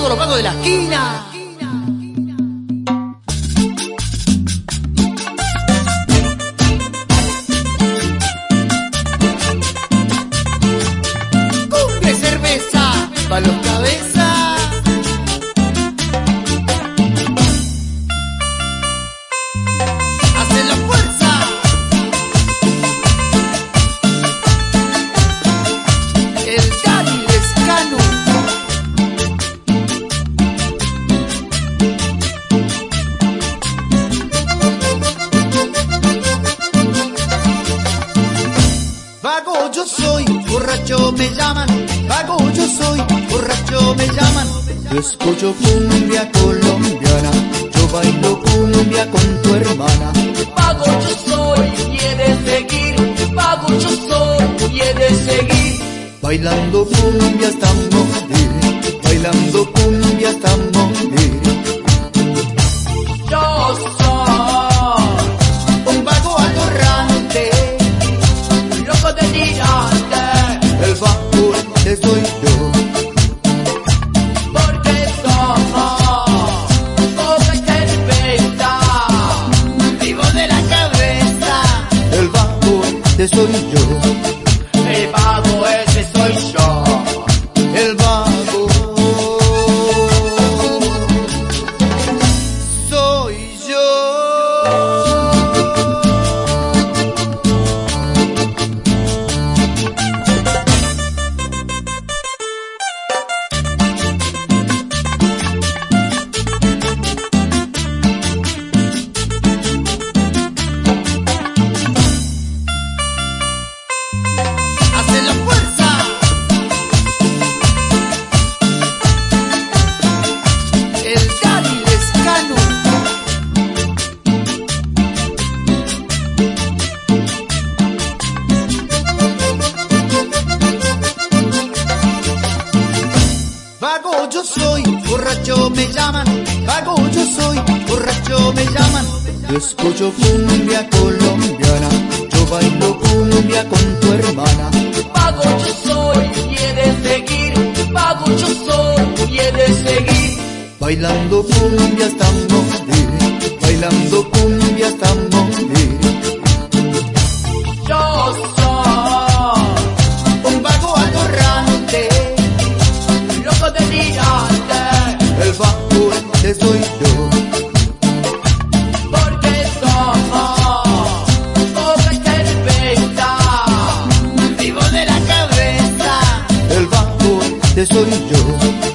todos los vagos de la esquina. Yo soy, borracho me llaman, vago yo soy, borracho me llaman. Yo escucho cumbia colombiana, yo bailo cumbia con tu hermana. Pago yo soy de seguir, pago yo soy de seguir. Bailando cumbia hasta El vago ese soy yo. Vago yo soy, borracho me llaman, vago yo soy, borracho me llaman. Yo escucho cumbia colombiana, yo bailo cumbia con tu hermana. Vago yo soy, y he de seguir, vago yo soy, y he de seguir. Bailando cumbia hasta morir, bailando cumbia soy yo.